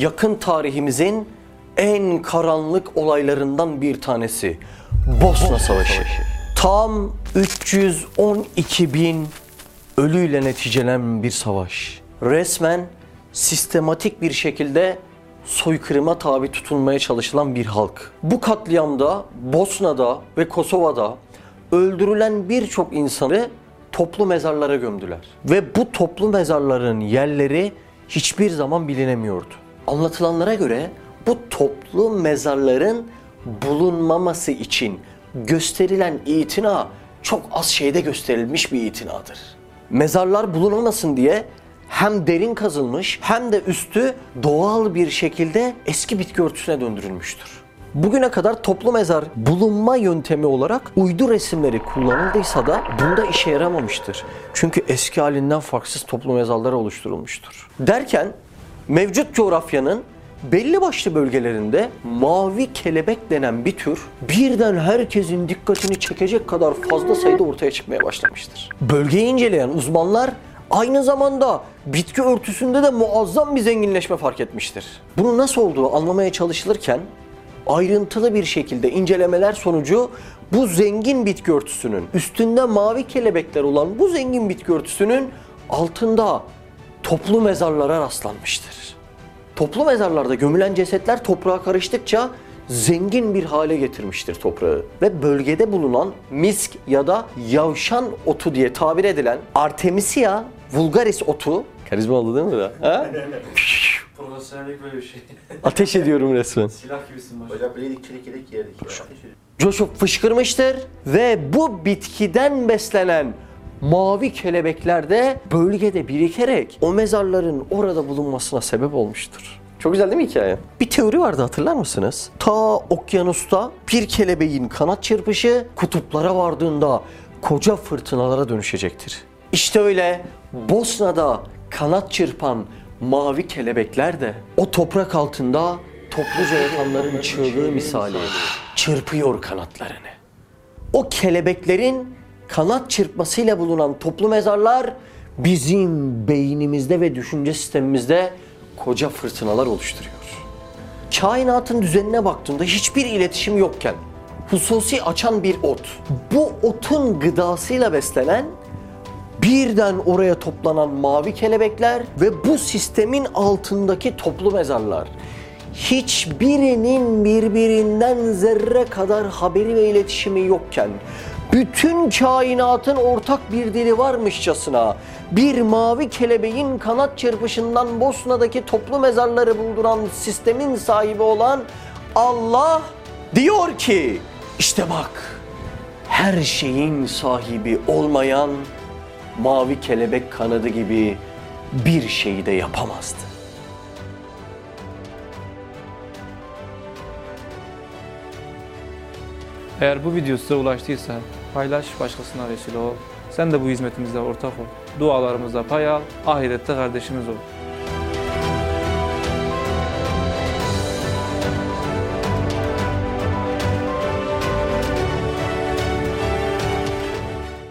yakın tarihimizin en karanlık olaylarından bir tanesi. Bosna Savaşı. Tam 312 bin ölüyle neticelenen bir savaş. Resmen sistematik bir şekilde soykırıma tabi tutulmaya çalışılan bir halk. Bu katliamda Bosna'da ve Kosova'da öldürülen birçok insanı toplu mezarlara gömdüler. Ve bu toplu mezarların yerleri hiçbir zaman bilinemiyordu. Anlatılanlara göre bu toplu mezarların bulunmaması için gösterilen itina çok az şeyde gösterilmiş bir itinadır. Mezarlar bulunmasın diye hem derin kazılmış hem de üstü doğal bir şekilde eski bitki örtüsüne döndürülmüştür. Bugüne kadar toplu mezar bulunma yöntemi olarak uydu resimleri kullanıldıysa da bunda işe yaramamıştır. Çünkü eski halinden farksız toplu mezarlar oluşturulmuştur. Derken mevcut coğrafyanın belli başlı bölgelerinde mavi kelebek denen bir tür birden herkesin dikkatini çekecek kadar fazla sayıda ortaya çıkmaya başlamıştır. Bölgeyi inceleyen uzmanlar aynı zamanda bitki örtüsünde de muazzam bir zenginleşme fark etmiştir. Bunun nasıl olduğu anlamaya çalışılırken ayrıntılı bir şekilde incelemeler sonucu bu zengin bitki örtüsünün üstünde mavi kelebekler olan bu zengin bitki örtüsünün altında toplu mezarlara rastlanmıştır. Toplu mezarlarda gömülen cesetler toprağa karıştıkça zengin bir hale getirmiştir toprağı. Ve bölgede bulunan misk ya da yavşan otu diye tabir edilen Artemisia vulgaris otu Karizma oldu değil mi da? Ha? Profesyonellik böyle bir şey. Ateş ediyorum resmen. Silah gibisin maşallah. Hocam bileydik çelik yedek yerdik. coşup fışkırmıştır ve bu bitkiden beslenen mavi kelebekler de bölgede birikerek o mezarların orada bulunmasına sebep olmuştur. Çok güzel değil mi hikaye? Bir teori vardı hatırlar mısınız? Ta okyanusta bir kelebeğin kanat çırpışı kutuplara vardığında koca fırtınalara dönüşecektir. İşte öyle Bosna'da kanat çırpan mavi kelebekler de o toprak altında topluca yatanların çığlığı misali çırpıyor kanatlarını. O kelebeklerin kanat çırpmasıyla bulunan toplu mezarlar bizim beynimizde ve düşünce sistemimizde koca fırtınalar oluşturuyor. Kainatın düzenine baktığında hiçbir iletişim yokken hususi açan bir ot. Bu otun gıdasıyla beslenen birden oraya toplanan mavi kelebekler ve bu sistemin altındaki toplu mezarlar. Hiçbirinin birbirinden zerre kadar haberi ve iletişimi yokken bütün kainatın ortak bir dili varmışçasına bir mavi kelebeğin kanat çırpışından Bosna'daki toplu mezarları bulduran sistemin sahibi olan Allah diyor ki işte bak her şeyin sahibi olmayan mavi kelebek kanadı gibi bir şeyi de yapamazdı. Eğer bu video size ulaştıysa paylaş başkasına vesile ol. Sen de bu hizmetimizde ortak ol. Dualarımızda pay al, ahirette kardeşimiz ol.